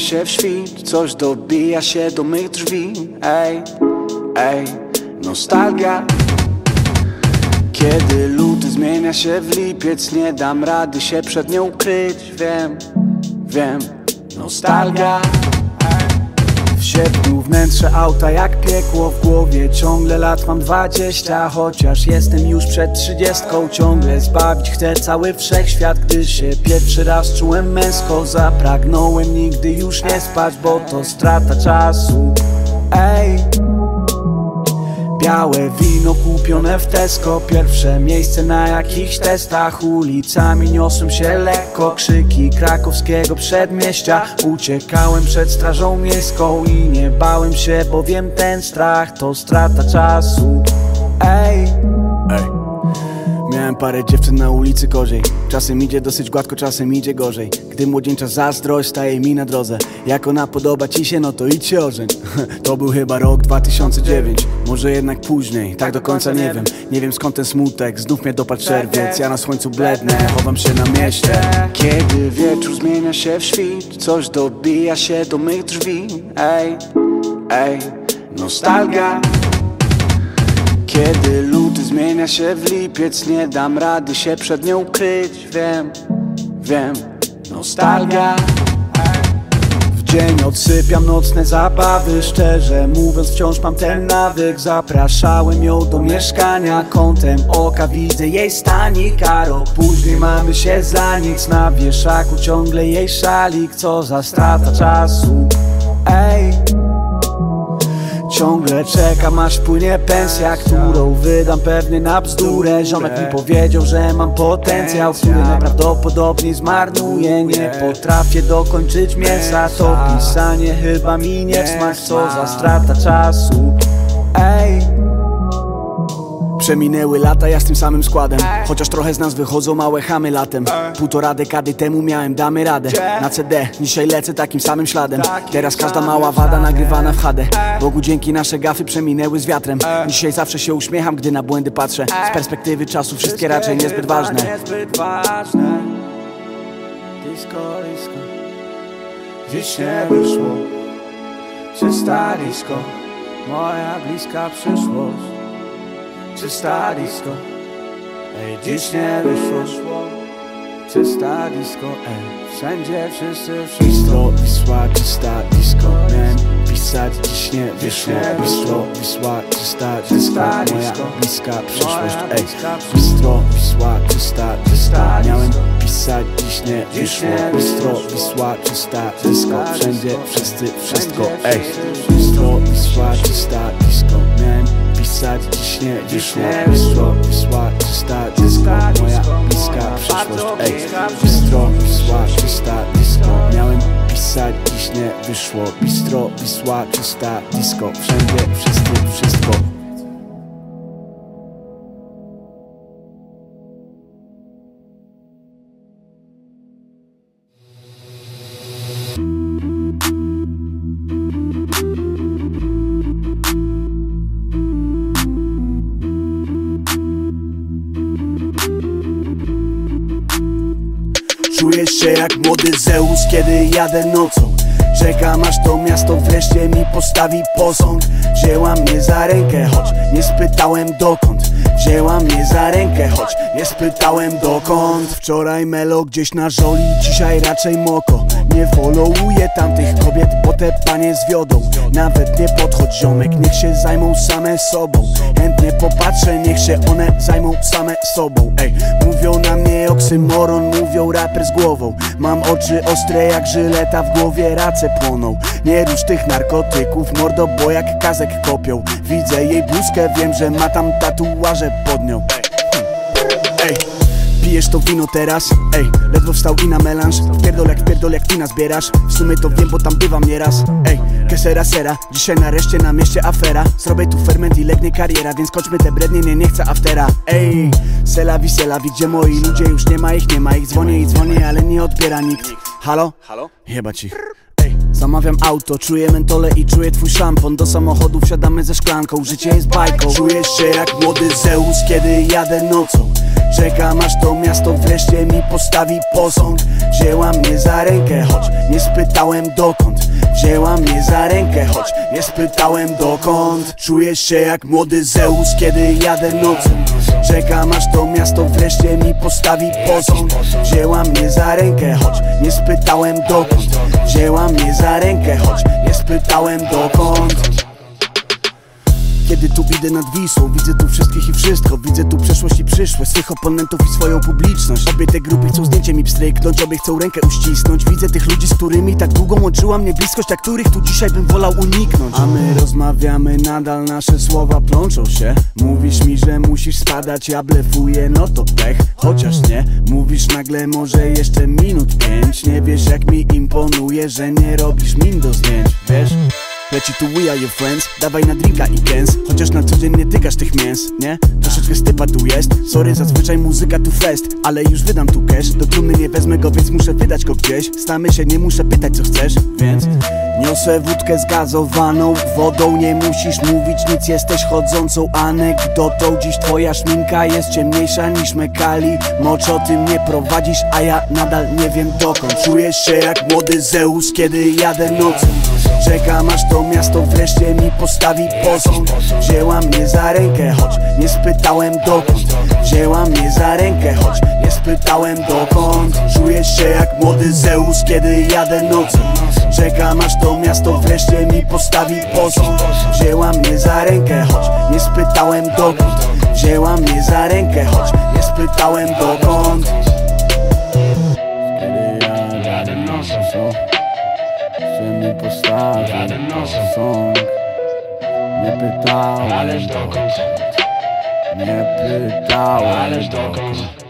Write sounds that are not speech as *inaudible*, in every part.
Się w świt Coś dobija się do mych drzwi. Ej, ej, nostalgia. Kiedy luty zmienia się w lipiec Nie dam rady się przed nią ukryć. Wiem, wiem, nostalgia sierpniu wnętrze auta jak piekło w głowie. Ciągle lat mam dwadzieścia Chociaż jestem już przed trzydziestką. Ciągle zbawić chcę cały wszechświat Gdy się pierwszy raz czułem męsko. Zapragnąłem nigdy już nie spać Bo to strata czasu. Ej Białe wino kupione w Tesco. Pierwsze miejsce na jakichś testach. Ulicami niosłem się lekko. Krzyki krakowskiego przedmieścia. Uciekałem przed strażą miejską I nie bałem się, bowiem ten strach To strata czasu. Ej, ej Parę dziewczyn na ulicy gorzej. Czasem idzie dosyć gładko, czasem idzie gorzej. Gdy młodzieńcza zazdrość staje mi na drodze. Jak ona podoba ci się, no to idź się ożeń. *laughs* To był chyba rok 2009 Może jednak później, tak do końca nie wiem. Nie wiem skąd ten smutek, znów mnie dopadł czerwiec. Ja na słońcu blednę, chowam się na mieście. Kiedy wieczór zmienia się w świt Coś dobija się do mych drzwi. Ej, ej, nostalgia kiedy luty zmienia się w lipiec Nie dam rady się przed nią ukryć Wiem, wiem, nostalgia. W dzień odsypiam nocne zabawy. Szczerze mówiąc wciąż mam ten nawyk. Zapraszałem ją do mieszkania. Kątem oka widzę jej stanik A rok później mamy się za nic. Na wieszaku ciągle jej szalik. Co za strata czasu. Ej Ciągle czekam aż płynie pensja Którą wydam pewnie na bzdurę. Ziomek mi powiedział, że mam potencjał Który najprawdopodobniej zmarnuję Nie potrafię dokończyć mięsa To pisanie chyba mi nie w smak Co za strata czasu Przeminęły lata, ja z tym samym składem. Chociaż trochę z nas wychodzą małe chamy latem. Półtora dekady temu miałem damy radę. Na CD, dzisiaj lecę takim samym śladem. Teraz każda mała wada nagrywana w HD Bogu dzięki nasze gafy przeminęły z wiatrem. Dzisiaj zawsze się uśmiecham, gdy na błędy patrzę. Z perspektywy czasu wszystkie raczej niezbyt ważne. Disco, disco. Dziś nie wyszło. Czysta disco Moja bliska przyszłość Czysta disco Ej, dziś nie wyszło. Czysta disco, ej Wszędzie wszyscy wszystko Wisła, czysta disco. Miałem pisać, dziś nie wyszło. Bistro, Wisła, czysta disco Moja bliska przyszłość, ej Bistro, Wisła, czysta disco Miałem pisać, dziś nie wyszło. Bistro, Wisła, czysta disco Wszędzie wszyscy wszystko, ej. Bistro, Wisła, czysta disco Miałem pisać, dziś nie wyszło Bistro, Wisła, czysta disco. Moja bliska przyszłość, ej. Bistro, Wisła, czysta disco. Miałem pisać, dziś nie wyszło. Bistro, Wisła, czysta disco. Wszędzie wszyscy wszystko Się jak młody Zeus, kiedy jadę nocą Czekam aż to miasto wreszcie mi postawi posąg. Wzięła mnie za rękę, choć nie spytałem dokąd. Wzięła mnie za rękę, choć nie spytałem dokąd. Wczoraj melo gdzieś na żoli, dzisiaj raczej moko. Nie followuję tamtych kobiet, bo te panie zwiodą Nawet nie podchodź ziomek, niech się zajmą same sobą. Chętnie popatrzę, niech się one zajmą same sobą. Ej, mówią na mnie oksymoron, mówią raper z głową. Mam oczy ostre jak żyleta, w głowie race płoną. Nie rusz tych narkotyków, mordo, bo jak kazek kopią. Widzę jej bluzkę, wiem, że ma tam tatuaże pod nią. Ej, pijesz to wino teraz? Ej, ledwo wstał i na melanż. Pierdol jak pierdol jak wina zbierasz W sumie to wiem, bo tam bywam nieraz. Ej, kesera sera, dzisiaj nareszcie na mieście afera. Zrobię tu ferment i legnie kariera Więc kończmy te brednie, nie, nie chcę aftera. Ej, selawi, selawi, gdzie moi ludzie Już nie ma ich, nie ma ich. Dzwonię i dzwonię, ale nie odbiera nikt. Halo? Halo? Jebać ich Ej, Zamawiam auto, czuję mentole i czuję twój szampon. Do samochodu wsiadamy ze szklanką, życie jest bajką. Czujesz się jak młody Zeus, kiedy jadę nocą. Czekam aż to miasto wreszcie mi postawi posąg. Wzięła mnie za rękę, choć nie spytałem dokąd. Wzięła mnie za rękę, choć nie spytałem dokąd. Czuję się jak młody Zeus, kiedy jadę nocą Czekam aż to miasto wreszcie mi postawi posąg Wzięła mnie za rękę, choć nie spytałem dokąd. Wzięła mnie za rękę, choć nie spytałem dokąd kiedy tu idę nad Wisłą, widzę tu wszystkich i wszystko. Widzę tu przeszłość i przyszłość, swych oponentów i swoją publiczność. Obie te grupy chcą zdjęcie mi pstryknąć, obie chcą rękę uścisnąć. Widzę tych ludzi, z którymi tak długo łączyła mnie bliskość A których tu dzisiaj bym wolał uniknąć. A my rozmawiamy, nadal nasze słowa plączą się. Mówisz mi, że musisz spadać, ja blefuję, no to pech. Chociaż nie, mówisz nagle może jeszcze minut pięć. Nie wiesz jak mi imponuje, że nie robisz min do zdjęć, wiesz? Leci tu we are your friends Dawaj na drinka i dance Chociaż na co dzień nie tykasz tych mięs, nie? Troszeczkę stypa tu jest. Sorry, zazwyczaj muzyka tu fest Ale już wydam tu cash. Do trumny nie wezmę go, więc muszę wydać go gdzieś. Stamy się, nie muszę pytać co chcesz, więc Niosę wódkę zgazowaną Wodą. Nie musisz mówić nic Jesteś chodzącą anegdotą. Dziś twoja szminka jest ciemniejsza niż mekali. Mocz o tym nie prowadzisz, a ja nadal nie wiem dokąd. Czuję się jak młody Zeus, kiedy jadę nocą Czekam aż to miasto wreszcie mi postawi posąg. Wzięła mnie za rękę, choć nie spytałem dokąd. Wzięła mnie za rękę, choć nie spytałem dokąd. Czuję się jak młody Zeus, kiedy jadę nocą. Czekam aż to miasto wreszcie mi postawi posąg. Wzięła mnie za rękę, choć nie spytałem dokąd. Wzięła mnie za rękę, choć nie spytałem dokąd że mi postawi posąg Nie pytałem Ależ dokąd, Nie pytałem ależ dokąd?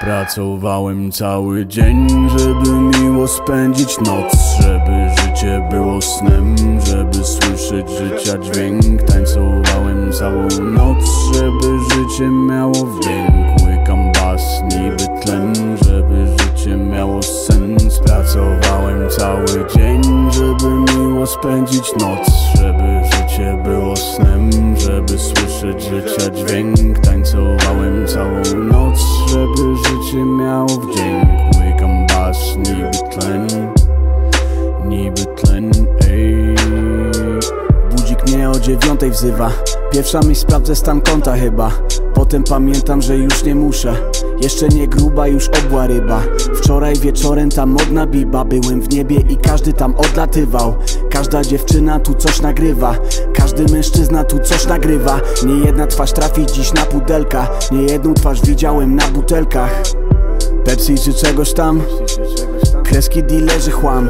Pracowałem cały dzień, żeby miło spędzić noc Żeby życie było snem, żeby słyszeć życia dźwięk. Tańcowałem całą noc, żeby życie miało wdzięk Bas, niby tlen, żeby życie miało sens. Pracowałem cały dzień, żeby miło spędzić noc Żeby życie było snem, żeby słyszeć życia dźwięk. Tańcowałem całą noc, żeby życie miało wdzięk. Łykam bas, niby tlen, niby tlen, ej. Budzik mnie o dziewiątej wzywa. Pierwsza mi sprawdzę stan konta chyba. Potem pamiętam, że już nie muszę jeszcze nie gruba, już obła ryba. Wczoraj wieczorem ta modna biba. Byłem w niebie i każdy tam odlatywał. Każda dziewczyna tu coś nagrywa. Każdy mężczyzna tu coś nagrywa. Nie jedna twarz trafi dziś na pudelka. Nie jedną twarz widziałem na butelkach. Pepsi czy czegoś tam Kreski dealerzy chłam.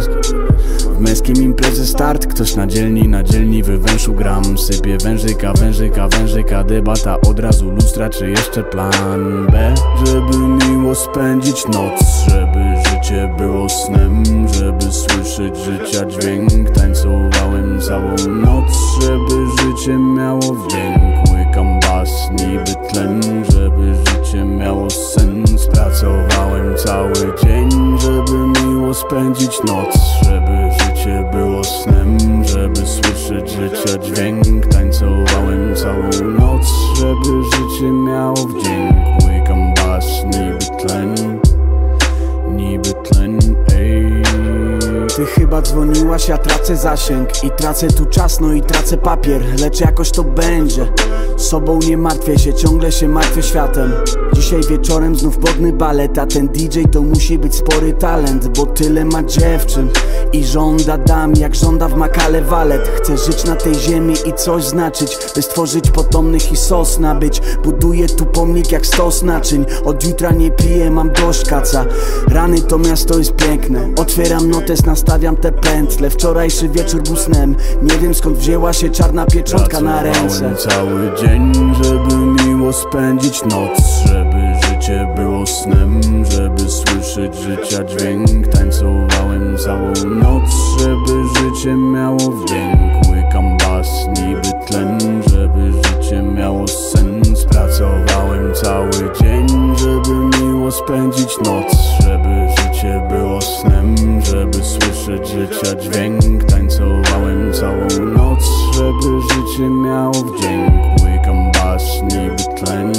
W męskim imprezy start Ktoś na dzielni, na dzielni wywęszył gram. Sypie wężyka, wężyka, wężyka Debata od razu lustra, czy jeszcze plan B? Żeby miło spędzić noc Żeby życie było snem Żeby słyszeć życia dźwięk Tańcowałem całą noc Żeby życie miało wdzięk spędzić noc Żeby życie było snem Żeby słyszeć życia dźwięk Tańcowałem całą noc Żeby życie miało wdzięk. Łykam bas, niby tlen Dzwoniłaś, ja tracę zasięg. I tracę tu czas, no i tracę papier. Lecz jakoś to będzie. Sobą nie martwię się, ciągle się martwię światem. Dzisiaj wieczorem znów podny balet A ten DJ to musi być spory talent Bo tyle ma dziewczyn. I żąda dam, jak żąda w makale walet. Chcę żyć na tej ziemi i coś znaczyć By stworzyć potomnych i sos nabyć Buduję tu pomnik jak stos naczyń. Od jutra nie piję, mam dość kaca. Rany to miasto jest piękne. Otwieram notes, nastawiam te pętle. Wczorajszy wieczór był snem. Nie wiem skąd wzięła się czarna pieczątka na ręce. cały dzień, żeby miło spędzić noc Żeby życie było snem Żeby słyszeć życia dźwięk. Tańcowałem całą noc Żeby życie miało wdzięk. Łykam bas, niby tlen Żeby życie miało sens. Pracowałem cały dzień Żeby miło spędzić noc Żeby życie było snem Żeby słyszeć życia dźwięk Tańcowałem całą noc żeby życie miało wdzięk Łykam bas, niby tlen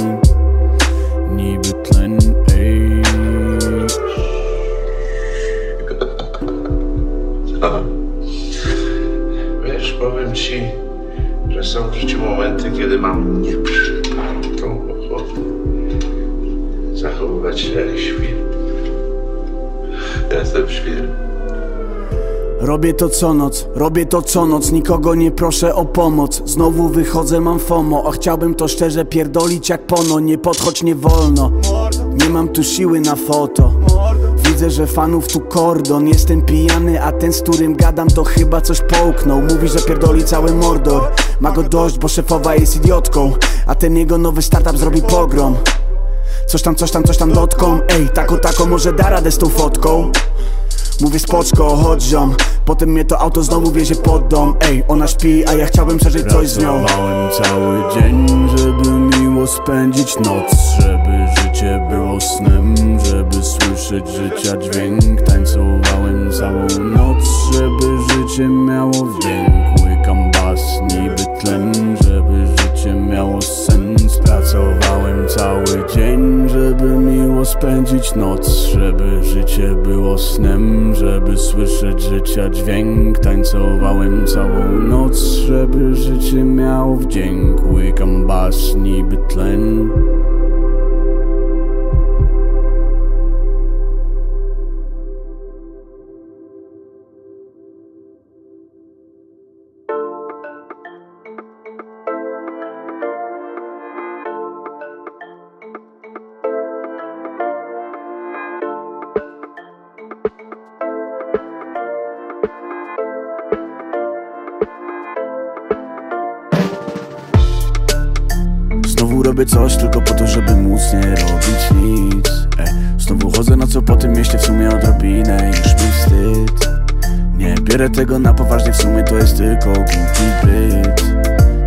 Niby tlen, ej Wiesz, powiem ci, że są w życiu momenty, kiedy mam nieprzypadką ochotę zachowywać się jak świr. Jestem świr. Robię to co noc, robię to co noc Nikogo nie proszę o pomoc. Znowu wychodzę, mam FOMO A chciałbym to szczerze pierdolić jak pono. Nie podchodź, nie wolno. Nie mam tu siły na foto. Widzę, że fanów tu kordon. Jestem pijany, a ten z którym gadam To chyba coś połknął. Mówi, że pierdoli cały mordor. Ma go dość, bo szefowa jest idiotką. A ten jego nowy startup zrobi pogrom. Coś tam, coś tam, coś tam dotką. Ej, tako, tako, może da radę z tą fotką Mówię spoczko, chodź ziom. Potem mnie to auto znowu wiezie pod dom. Ej, ona śpi, a ja chciałbym przeżyć coś z nią. Pracowałem cały dzień, żeby miło spędzić noc Żeby życie było snem, żeby słyszeć życia dźwięk. Tańcowałem całą noc, żeby życie miało wdzięk Łykam bas, niby tlen, żeby życie miało sens. Pracowałem cały dzień, żeby miło spędzić noc Żeby życie było snem, żeby słyszeć życia dźwięk Tańcowałem całą noc, żeby życie miało wdzięk Łykam bas, niby tlen robię coś tylko po to, żeby móc nie robić nic. Ej, Znowu chodzę na co po tym mieście w sumie odrobinę Już mi wstyd. Nie bierę tego na poważnie, w sumie to jest tylko głupi byt.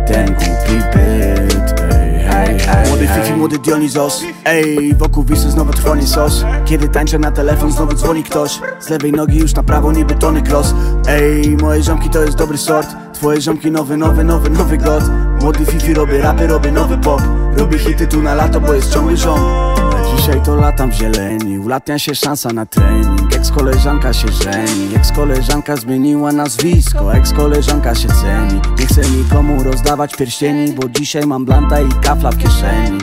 Ten głupi byt Ej, hej, hej, Młody Fifi, młody Dionizos Ej, wokół wisy znowu trwoni sos. Kiedy tańczę na telefon znowu dzwoni ktoś. Z lewej nogi już na prawo niby Tony Cross Ej, moje ziomki to jest dobry sort. Twoje ziomki nowy, nowy, nowy, nowy god. Młody Fifi robię rapy, robię nowy pop Robię hity tu na lato, bo jest ciągły rząd dzisiaj to latam w zieleni. Ulatnia się szansa na trening. Ex-koleżanka się żeni. Ex-koleżanka zmieniła nazwisko. Ex-koleżanka się ceni. Nie chcę nikomu rozdawać pierścieni Bo dzisiaj mam blanta i kafla w kieszeni.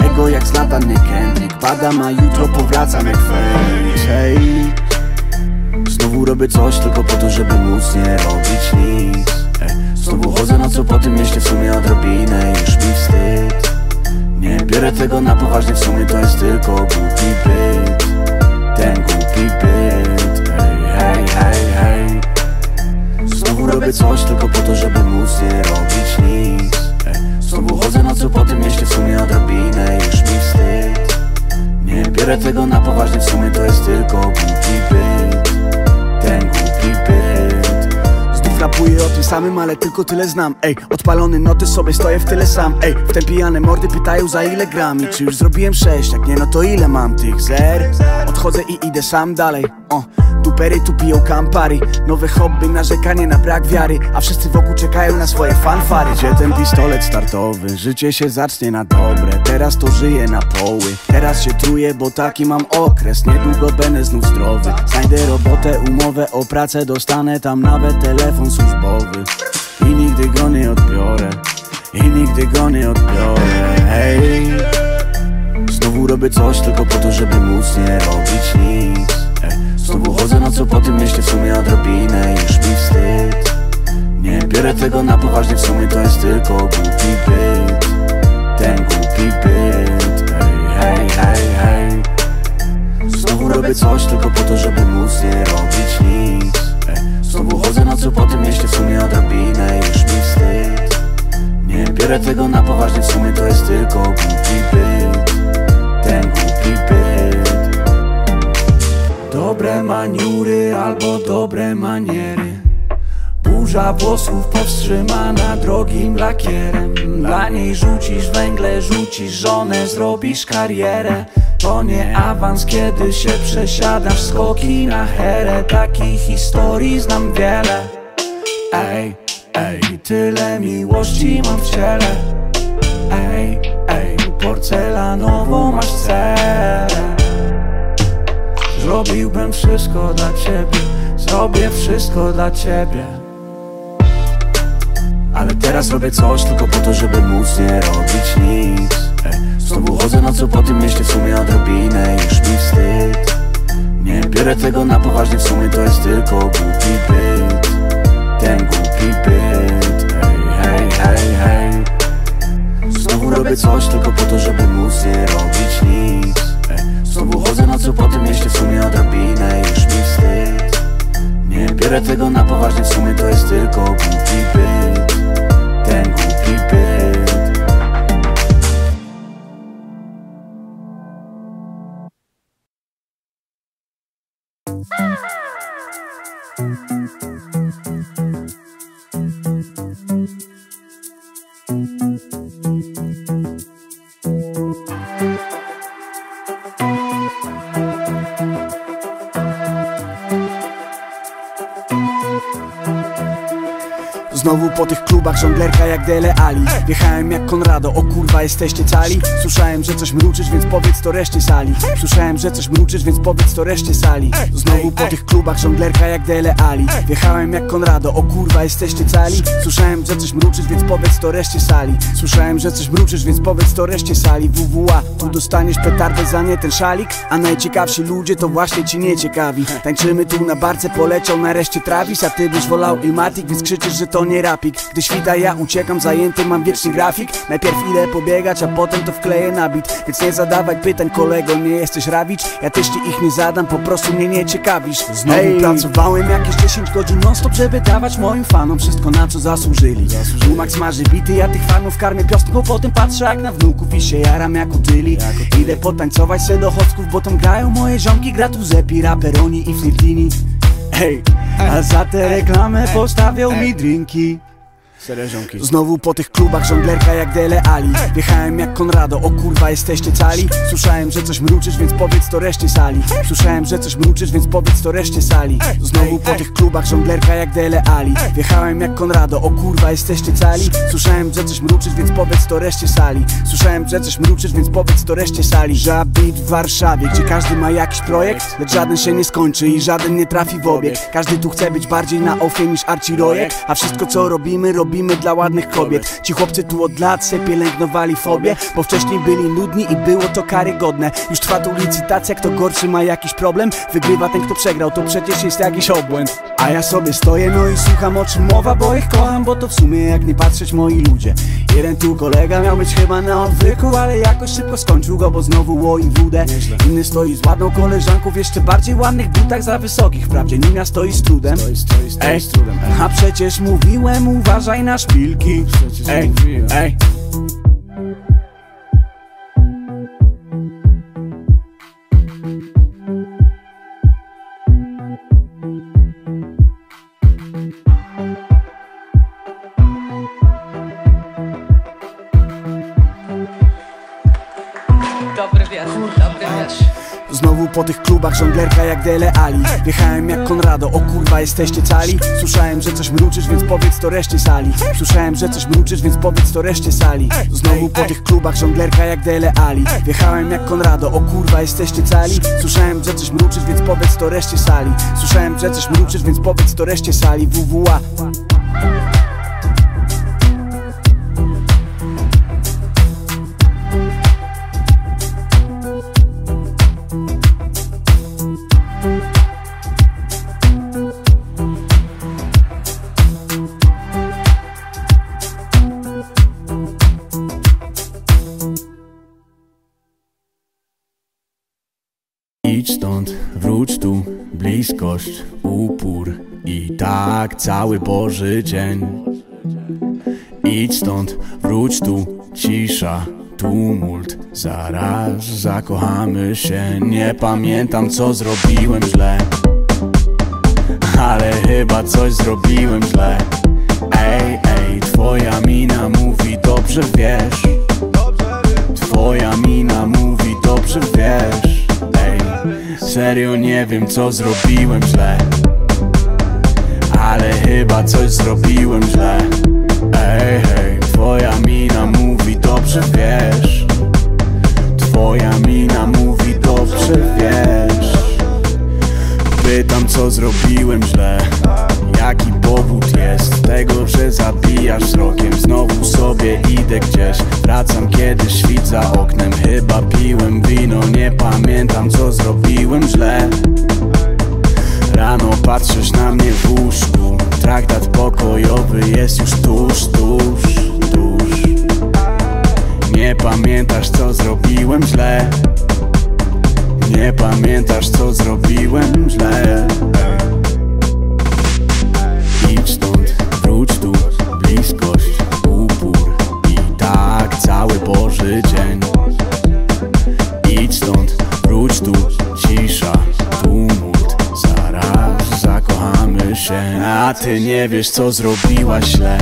Ego jak Zlatan, nie Kendrick Padam, a jutro powracam jak Feniks Hej Znowu robię coś tylko po to, żeby móc nie robić nic. Znowu chodzę na co po tym mieście w sumie odrobinę Już mi wstyd Nie biorę tego na poważnie, w sumie to jest tylko głupi byt. Ten głupi byt. Ej, hej, hej, hej Znowu robię coś tylko po to, żeby móc nie robić nic. Znowu chodzę na co po tym mieście w sumie odrobinę Już mi wstyd. Nie biorę tego na poważnie, w sumie to jest tylko głupi byt rapuję o tym samym, ale tylko tyle znam. Ej, odpalony noty sobie stoję w tyle sam. Ej, w te pijane mordy pytają za ile gram I czy już zrobiłem sześć, jak nie no to ile mam tych zer? Odchodzę i idę sam dalej, o Dupery tu piją Campari. Nowe hobby, narzekanie na brak wiary. A wszyscy wokół czekają na swoje fanfary. Gdzie ten pistolet startowy? Życie się zacznie na dobre. Teraz to żyję na poły. Teraz się truję, bo taki mam okres. Niedługo będę znów zdrowy. Znajdę robotę, umowę o pracę. Dostanę tam nawet telefon służbowy. I nigdy go nie odbiorę. I nigdy go nie odbiorę. Hej. Znowu robię coś tylko po to, żeby móc nie robić nic Znowu chodzę na co po tym mieście w sumie odrobinę Już mi wstyd. Nie biorę tego na poważnie, w sumie to jest tylko głupi byt. Ten głupi byt. Ej, hej, hej, hej Znowu robię coś tylko po to, żeby móc nie robić nic. Znowu chodzę na co po tym mieście w sumie odrobinę Już mi wstyd. Nie biorę tego na poważnie, w sumie to jest tylko głupi byt. Ten głupi byt Dobre maniury albo dobre maniery. Burza włosów powstrzymana drogim lakierem. Dla niej rzucisz węgle, rzucisz żonę, zrobisz karierę. To nie awans, kiedy się przesiadasz skoki na herę. Takich historii znam wiele. Ej, Ej, tyle miłości mam w ciele wszystko dla ciebie. Zrobię wszystko dla ciebie. Ale teraz robię coś tylko po to, żeby móc nie robić nic. Ej, Znowu chodzę nocą po tym mieście, w sumie odrobinę już mi wstyd. Nie biorę tego na poważnie, w sumie to jest tylko głupi byt. Ten głupi byt. Hej, hej, hej, hej Znowu robię coś tylko po to, żeby móc nie robić nic Znowu chodzę nocą po tym mieście, w sumie odrobinę już mi wstyd. Nie biorę tego na poważnie, w sumie to jest tylko głupi byt. Ten głupi byt Znowu po tych klubach żonglerka jak Dele Ali. Wjechałem jak Konrado, o kurwa jesteście cali. Słyszałem, że coś mruczysz, więc powiedz to reszcie sali. Słyszałem, że coś mruczysz, więc powiedz to reszcie sali. Znowu po tych klubach żonglerka jak Dele Ali. Wjechałem jak Konrado, o kurwa jesteście cali. Słyszałem, że coś mruczysz, więc powiedz to reszcie sali. Słyszałem, że coś mruczysz, więc powiedz to reszcie sali. WWA, tu dostaniesz petardę za nie ten szalik. A najciekawsi ludzie to właśnie ci nie ciekawi Tańczymy tu na barce, poleciał nareszcie Travis. A ty byś wolał Ilmatic, więc krzyczysz, że to nie rapik. Gdy świta ja uciekam, zajęty mam wieczny grafik. Najpierw idę pobiegać, a potem to wkleję na bit. Więc nie zadawaj pytań kolego, nie jesteś rawicz. Ja też ci ich nie zadam, po prostu mnie nie ciekawisz. Znowu Ej. pracowałem jakieś 10 godzin non stop, żeby dawać moim fanom Wszystko na co zasłużyli. Max marzy bity, ja tych fanów karmię piosnką Potem patrzę jak na wnuków i się jaram jak utyli Idę potańcować se do chocków, bo tam grają moje ziomki Gra tu Zepi, Raperoni i Flirtini Hej, a za tę reklamę postawią mi drinki Znowu po tych klubach żonglerka jak Dele Ali. Wjechałem jak Konrado, o kurwa jesteście cali. Słyszałem, że coś mruczysz, więc powiedz to reszcie sali. Słyszałem, że coś mruczysz, więc powiedz to reszcie sali. Znowu po tych klubach żonglerka jak Dele Ali. Wjechałem jak Konrado, o kurwa jesteście cali. Słyszałem, że coś mruczysz, więc powiedz to reszcie sali. Słyszałem, że coś mruczysz, więc powiedz to reszcie sali. Żabit w Warszawie, gdzie każdy ma jakiś projekt Lecz żaden się nie skończy i żaden nie trafi w obieg. Każdy tu chce być bardziej na ofie niż Archie Rojek A wszystko co robimy, robimy dla ładnych kobiet. Ci chłopcy tu od lat se pielęgnowali fobie Bo wcześniej byli nudni i było to karygodne. Już trwa tu licytacja, kto gorszy ma jakiś problem. Wygrywa ten kto przegrał, to przecież jest jakiś obłęd. A ja sobie stoję no i słucham o czym mowa Bo ich kocham, bo to w sumie jak nie patrzeć moi ludzie. Jeden tu kolega miał być chyba na odwyku Ale jakoś szybko skończył go, bo znowu łoi wódę Inny stoi z ładną koleżanką w jeszcze bardziej ładnych butach za wysokich. Wprawdzie Nina stoi z trudem. Stoi, stoi, stoi Ej, z trudem. a przecież mówiłem, uważaj na szpilki. Przecież Ej, ej. Dobry wieczór, dobry wieczór. Znowu po tych klubach żonglerka jak Dele Ali. Wjechałem jak Konrado, o kurwa jesteście cali. Słyszałem, że coś mruczysz, więc powiedz to reszcie sali. Słyszałem, że coś mruczysz, więc powiedz to reszcie sali. Znowu po tych klubach żonglerka jak Dele Ali. Wjechałem jak Konrado, o kurwa jesteście cali. Słyszałem, że coś mruczysz, więc powiedz to reszcie sali. Słyszałem, że coś mruczysz, więc powiedz to reszcie sali. WWA tak cały Boży dzień. Idź stąd, wróć tu, cisza, tumult, zaraz zakochamy się. Nie pamiętam co zrobiłem źle, ale chyba coś zrobiłem źle. Ej, ej, twoja mina mówi dobrze wiesz. Twoja mina mówi dobrze wiesz Ej, serio nie wiem co zrobiłem źle Ale chyba coś zrobiłem źle. Ej, hej, twoja mina mówi dobrze wiesz. Twoja mina mówi dobrze wiesz. Pytam co zrobiłem źle. Jaki powód jest tego, że zabijasz wzrokiem? Znowu sobie idę gdzieś. Wracam kiedy świt za oknem. Chyba piłem wino Nie pamiętam co zrobiłem źle Rano patrzysz na mnie w łóżku. Traktat pokojowy jest już tuż, tuż, tuż. Nie pamiętasz co zrobiłem źle. Nie pamiętasz co zrobiłem źle Ty nie wiesz co zrobiłaś źle.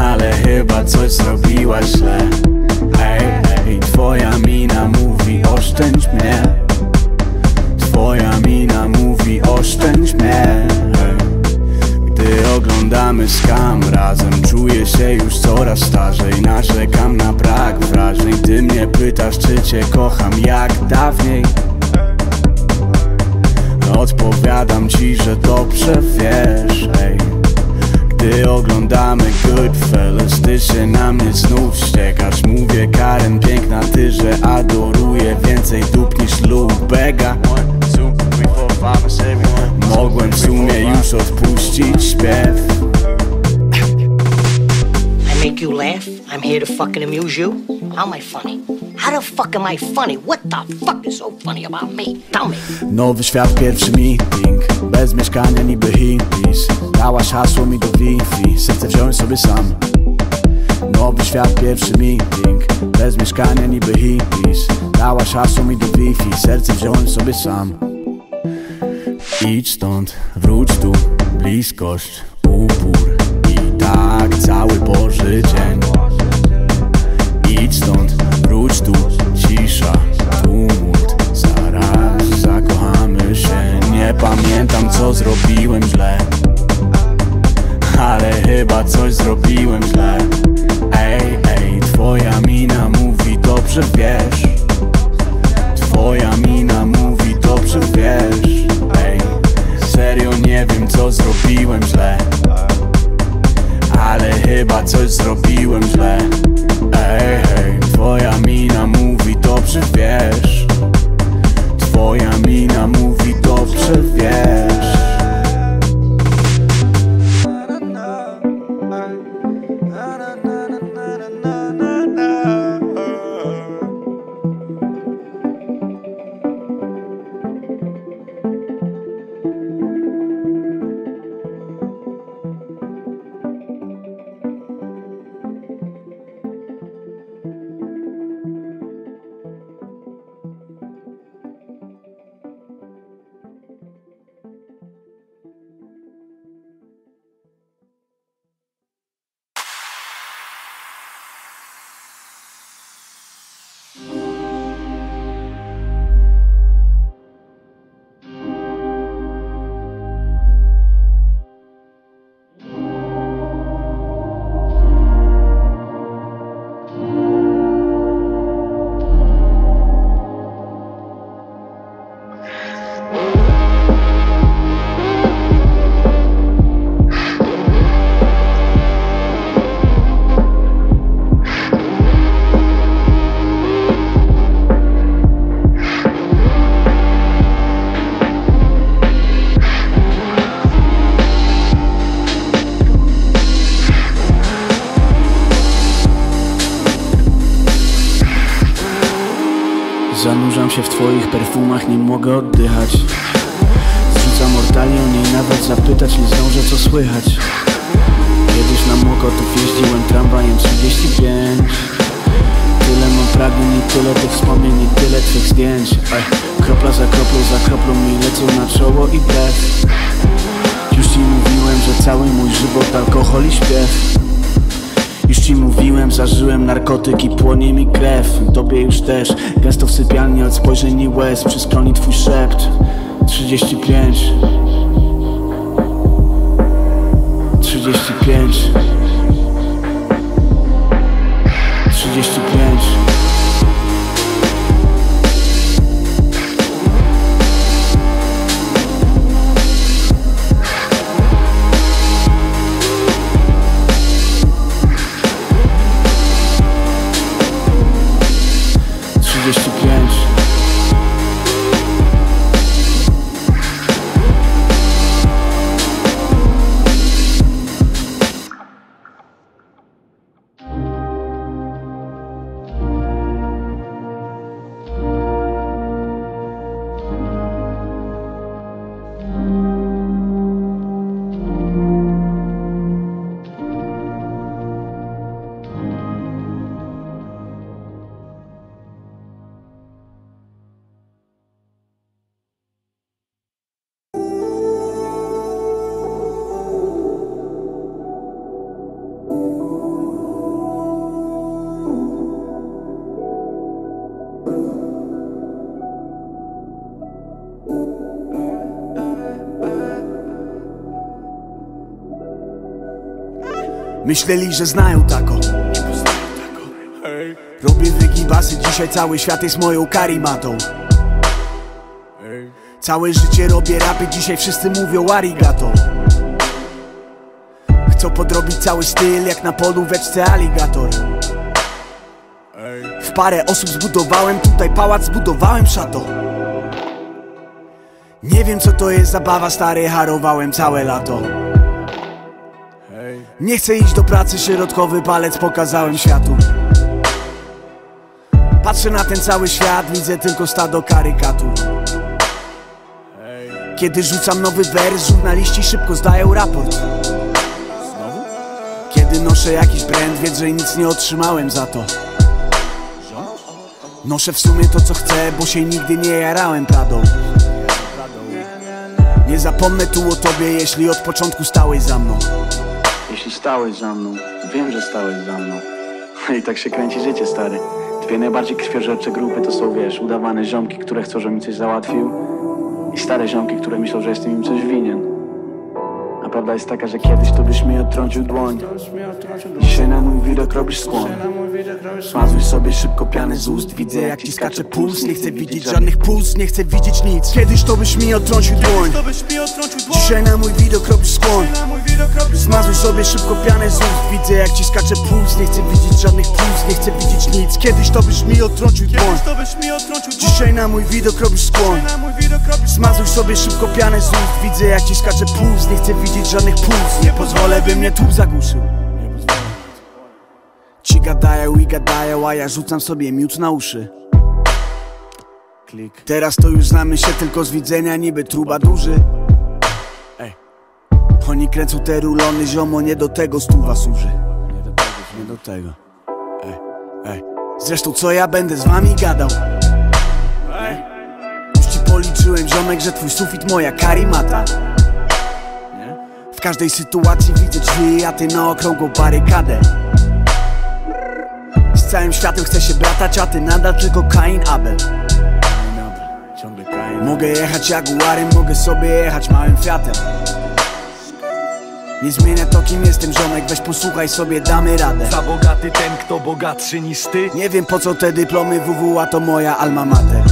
Ale chyba coś zrobiłaś źle. Ej, ej, twoja mina mówi oszczędź mnie. Twoja mina mówi oszczędź mnie. Gdy oglądamy skam razem Czuję się już coraz starzej. Narzekam na brak wrażeń Ty mnie pytasz czy cię kocham jak dawniej Odpowiadam ci, że dobrze wiesz ej. Gdy oglądamy Goodfellas Ty się na mnie znów ściekasz Mówię Karen, piękna ty, że adoruję Więcej dup niż Lubega Mogłem w sumie już odpuścić śpiew I make you laugh. I'm here to fucking amuse you. How am I funny? How the fuck am I funny? What the fuck is so funny about me? Tell me. Nowy świat, pierwszy meeting. Bez mieszkania niby hippies. Dałaś hasło mi do Wi-Fi. Serce wziąłem sobie sam. Nowy świat, pierwszy meeting. Bez mieszkania niby hippies. Dałaś hasło mi do Wi-Fi. Serce wziąłem sobie sam. Idź stąd, wróć tu. Bliskość, upór I tak cały Boży dzień Idź stąd, wróć tu Cisza, tumult Zaraz zakochamy się. Nie pamiętam co zrobiłem źle Ale chyba coś zrobiłem źle. Ej, ej, twoja mina mówi dobrze wiesz. Twoja mina mówi dobrze wiesz. Ej, serio nie wiem co zrobiłem źle Ale chyba coś zrobiłem źle się w twoich perfumach, nie mogę oddychać. Zrzucam mortalion i nawet zapytać nie zdążę co słychać. Kiedyś na Mokotów jeździłem tramwajem 35 Tyle mam pragnień i tyle tych wspomnień i tyle twych zdjęć. Ej, Kropla za kroplą za kroplą mi lecą na czoło i brew Już ci mówiłem, że cały mój żywot alkohol i śpiew ci mówiłem, zażyłem narkotyk i płonie mi krew. Tobie już też, gęsto w sypialni od spojrzeń i łez Przyskroni twój szept. 35 35 Myśleli, że znają tako. Robię wygibasy, dzisiaj cały świat jest moją karimatą. Całe życie robię rapy, dzisiaj wszyscy mówią arigato. Chcą podrobić cały styl, jak na polu weczce aligator W parę osób zbudowałem tutaj pałac, zbudowałem szato. Nie wiem co to jest zabawa, stary, harowałem całe lato nie chcę iść do pracy, środkowy palec pokazałem światu. Patrzę na ten cały świat, widzę tylko stado karykatur Kiedy rzucam nowy wers, żurnaliści szybko zdają raport. Kiedy noszę jakiś brand, wiedz, że nic nie otrzymałem za to. Noszę w sumie to co chcę, bo się nigdy nie jarałem Pradą Nie zapomnę tu o tobie, jeśli od początku stałeś za mną Jeśli stałeś za mną, wiem, że stałeś za mną. *laughs* I tak się kręci życie, stary. Dwie najbardziej krwiożercze grupy to są, wiesz, udawane ziomki, które chcą, żebym coś załatwił i stare ziomki, które myślą, że jestem im coś winien. Prawda jest taka, że kiedyś to byś mi odtrącił dłoń. Dzisiaj na mój widok robisz skłon. Smazuj sobie szybko pianę z ust. Widzę jak ci skacze puls. Nie chcę widzieć żadnych puls, nie chcę widzieć nic. Kiedyś to byś mi odtrącił dłoń. Dzisiaj na mój widok robisz skłon. Smazuj sobie szybko pianę z ust. Widzę jak ci skacze puls. Nie chcę widzieć żadnych puls, nie chcę widzieć nic. Kiedyś to byś mi odtrącił dłoń. Dzisiaj na mój widok robisz skłon. Smazuj sobie szybko pianę z ust. Widzę jak ci skacze puls. Nie chcę widzieć żadnych puls Nie pozwolę by mnie tłum zagłuszył. Ci gadają i gadają, a ja rzucam sobie miód na uszy. Klik. Teraz to już znamy się tylko z widzenia, niby truba duży. Ej. Oni kręcą te rulony, ziomo, nie do tego stuwa służy. Nie do tego Ej, ej. Zresztą co ja będę z wami gadał? Ej. Już ci policzyłem, ziomek, że twój sufit moja karimata każdej sytuacji widzę drzwi, a ty na okrągłą barykadę. Z całym światem chcę się bratać, a ty nadal tylko Kain Abel. Mogę jechać Jaguarem, mogę sobie jechać małym Fiatem. Nie zmienia to kim jestem ziomek, weź posłuchaj sobie, damy radę. Za bogaty ten, kto bogatszy niż ty? Nie wiem po co te dyplomy WWA to moja alma mater.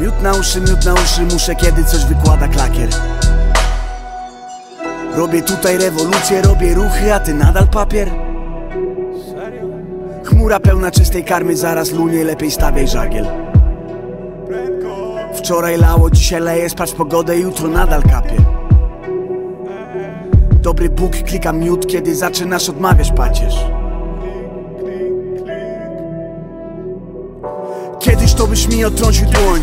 Miód na uszy, miód na uszy, muszę kiedy coś wykłada klakier Robię tutaj rewolucję, robię ruchy, a ty nadal papier? Chmura pełna czystej karmy, zaraz lunie, lepiej stawiaj żagiel. Wczoraj lało, dzisiaj leje, spać pogodę, jutro nadal kapie. Dobry Bóg klika miód, kiedy zaczynasz odmawiać pacierz byś mi odtrącił dłoń?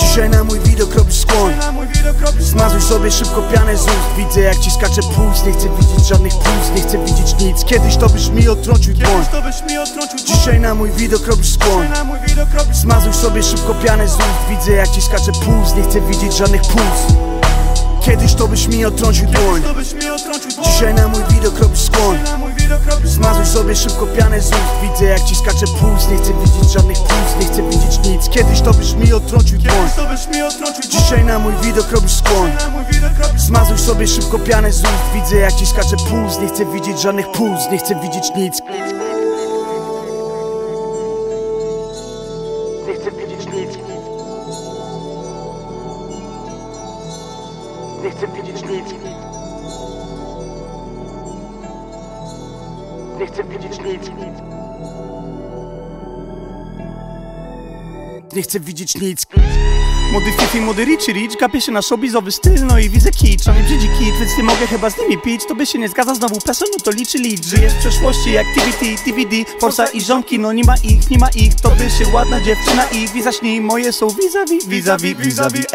Dzisiaj na mój widok robisz skłon. Zmazuj sobie szybko pianę z ust. Widzę jak ci skacze puls. Nie chcę widzieć żadnych puls, nie chcę widzieć nic. Kiedyś to byś mi odtrącił dłoń? Dzisiaj na mój widok robisz skłon. Zmazuj sobie szybko pianę z ust. Widzę jak ci skacze puls. Nie chcę widzieć żadnych puls. Kiedyś to byś mi otrącił dłoń? Dzisiaj na mój widok robisz skłoń Zmazuj sobie szybko pianę z ust. Widzę jak ci skacze puls. Nie chcę widzieć żadnych puls, nie chcę widzieć nic. Kiedyś to byś mi otrącił dłoń. Dzisiaj na mój widok robisz skłoń Zmazuj sobie szybko pianę z ust. Widzę jak ci skacze puls. Nie chcę widzieć żadnych puls, nie chcę widzieć nic Nie chcę widzieć nic. Młody Fifi, młody Richie Rich Gapię się na showbizowy styl, no i widzę kicz. A mnie brzydzi kit, więc nie mogę chyba z nimi pić. To by się nie zgadza znowu pesą, no to liczy licz. Żyjesz w przeszłości jak TVT, DVD Forza i żonki, no nie ma ich, nie ma ich. To by się ładna dziewczyna ich Wizaśnij moje są vis-a-vis, vis-a-vis, vis-a-vis,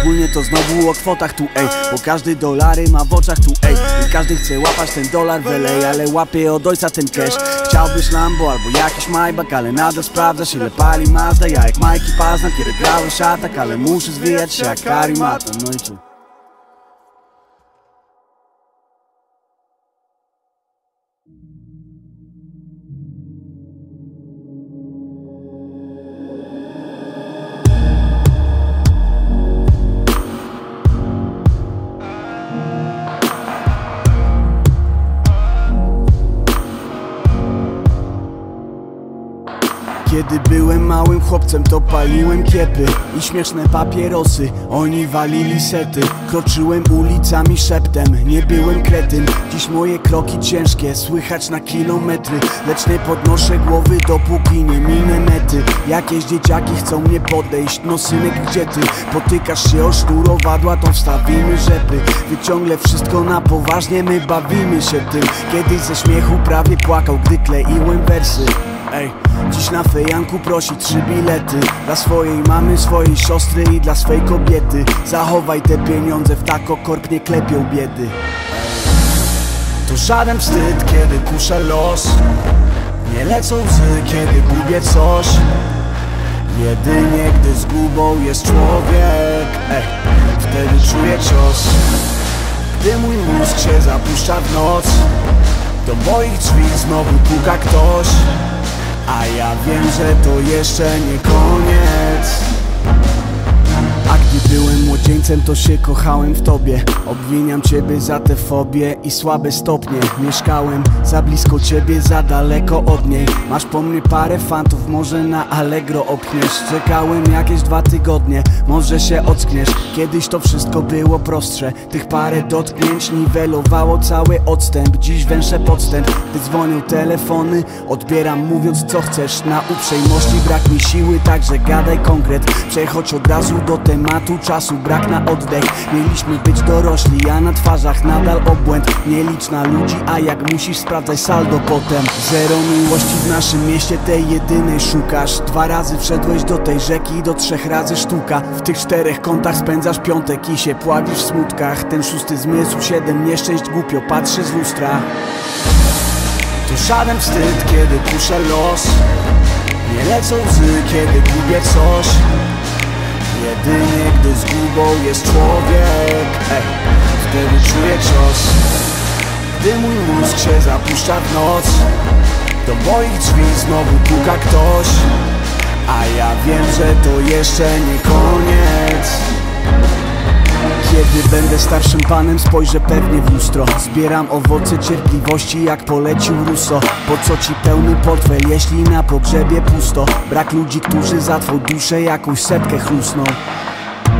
Ogólnie to znowu o kwotach tu, ej. Bo każdy dolary ma w oczach tu, ej. I każdy chce łapać ten dolar w LA Ale łapie od ojca ten cash. Chciałbyś Lambo albo jakiś Maybach Ale nadal sprawdzasz ile pali Mazda. Ja jak Mikey Pazdan, kiedy grałeś atak Ale muszę zwijać się jak Karimata chłopcem to paliłem kiepy I śmieszne papierosy, oni walili sety. Kroczyłem ulicami szeptem, nie byłem kretyn. Dziś moje kroki ciężkie, słychać na kilometry. Lecz nie podnoszę głowy dopóki nie minę mety Jakieś dzieciaki chcą mnie podejść, no synek gdzie ty? Potykasz się o sznurowadła, to wstawimy rzepy. Wy ciągle wszystko na poważnie, my bawimy się tym. Kiedyś ze śmiechu prawie płakał, gdy kleiłem wersy Ej, dziś na fejanku prosi trzy bilety. Dla swojej mamy, swojej siostry i dla swej kobiety. Zachowaj te pieniądze, w tako korp nie klepią biedy. To żaden wstyd, kiedy kusza los. Nie lecą łzy, kiedy gubię coś. Jedynie gdy zgubą jest człowiek. Ej, wtedy czuję cios. Gdy mój mózg się zapuszcza w noc. Do moich drzwi znowu puka ktoś a ja wiem, że to jeszcze nie koniec a gdy byłem młodzieńcem, to się kochałem w tobie. Obwiniam ciebie za te fobie i słabe stopnie. Mieszkałem za blisko ciebie, za daleko od niej. Masz po mnie parę fantów, może na Allegro opchniesz. Czekałem jakieś dwa tygodnie, może się ockniesz. Kiedyś to wszystko było prostsze. Tych parę dotknięć niwelowało cały odstęp. Dziś węszę podstęp, gdy dzwonią telefony. Odbieram mówiąc co chcesz. Na uprzejmości brak mi siły, także gadaj konkret. Przechodź od razu do tematu czasu brak na oddech. Mieliśmy być dorośli, a na twarzach nadal obłęd. Nie licz na ludzi, a jak musisz sprawdzaj saldo potem. Zero miłości w naszym mieście, tej jedynej szukasz. Dwa razy wszedłeś do tej rzeki, do trzech razy sztuka. W tych czterech kątach spędzasz piątek i się pławisz w smutkach. Ten szósty zmysł, siedem nieszczęść, głupio patrzy z lustra. To żaden wstyd, kiedy kuszę los. Nie lecą łzy, kiedy gubię coś Jedynie gdy zgubą jest człowiek Ej, wtedy czuję cios. Gdy mój mózg się zapuszcza w noc Do moich drzwi znowu puka ktoś. A ja wiem, że to jeszcze nie koniec będę starszym panem spojrzę pewnie w lustro. Zbieram owoce cierpliwości jak polecił Russo. Po co ci pełny portfel jeśli na pogrzebie pusto? Brak ludzi, którzy za twą duszę jakąś setkę chrusną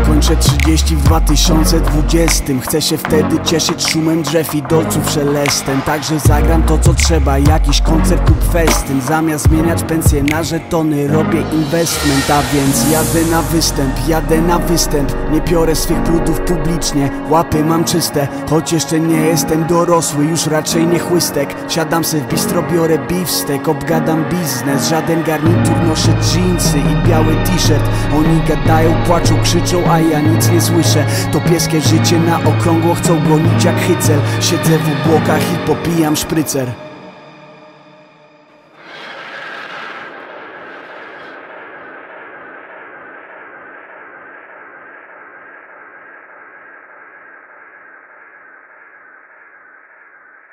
Kończę 30 w 2020 Chcę się wtedy cieszyć szumem drzew i dolców szelestem. Także zagram to co trzeba, jakiś koncert lub festyn. Zamiast zmieniać pensje na żetony robię investment. A więc jadę na występ, jadę na występ. Nie piorę swych brudów publicznie, łapy mam czyste. Choć jeszcze nie jestem dorosły, już raczej nie chłystek. Siadam se w bistro, biorę beefsteak, obgadam biznes. Żaden garnitur, noszę jeansy i biały t-shirt. Oni gadają, płaczą, krzyczą, ja nic nie słyszę. To pieskie życie na okrągło chcą gonić jak hycel. Siedzę w obłokach i popijam szprycer